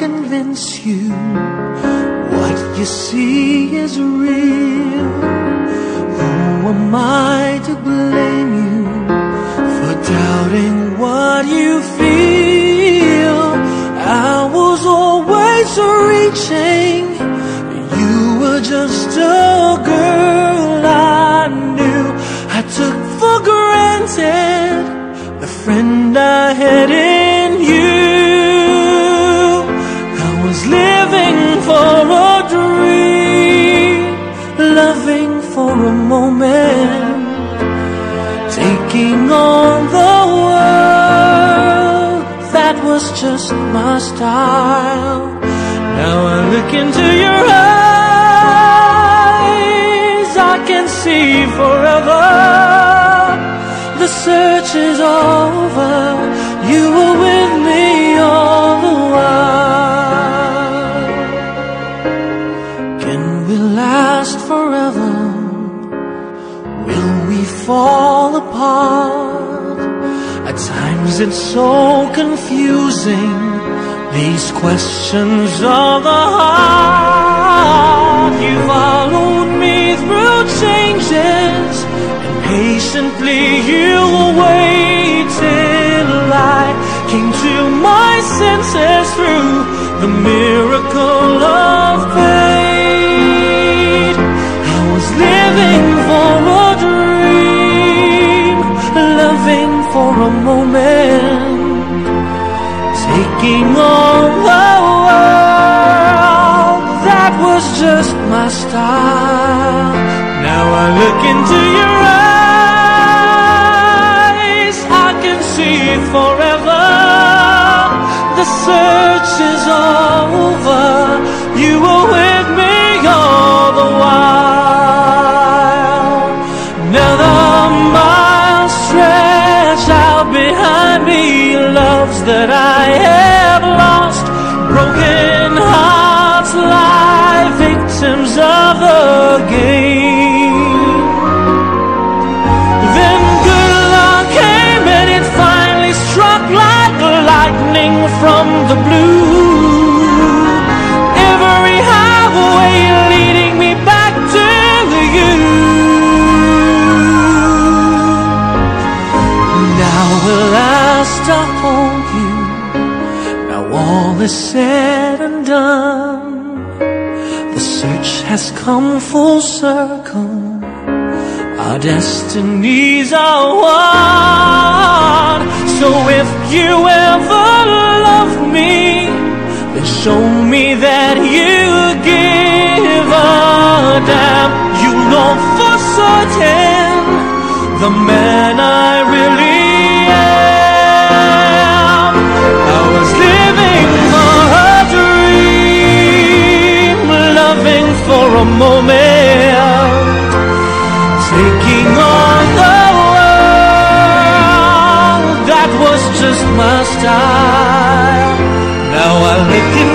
convince you what you see is real. Who am I to blame you for doubting what you feel? I was always reaching. You were just a girl I knew. I took for granted the friend I had in was just my style. Now I look into your eyes, I can see forever. The search is over. You were with me all the while. Can we last forever? Will we fall apart? At times it's so confusing. These questions of the heart. You followed me through changes. And patiently you wait till I came to my senses through the miracle of moment, taking on the world. That was just my style. Now I look into your eyes, I can see forever. The search is over. You that I have lost, broken hearts lie victims of the game. You. Now all is said and done. The search has come full circle. Our destinies are one. So if you ever love me, then show me that you give a damn. You know for certain the man I a moment, taking on the world. That was just my style. Now I live in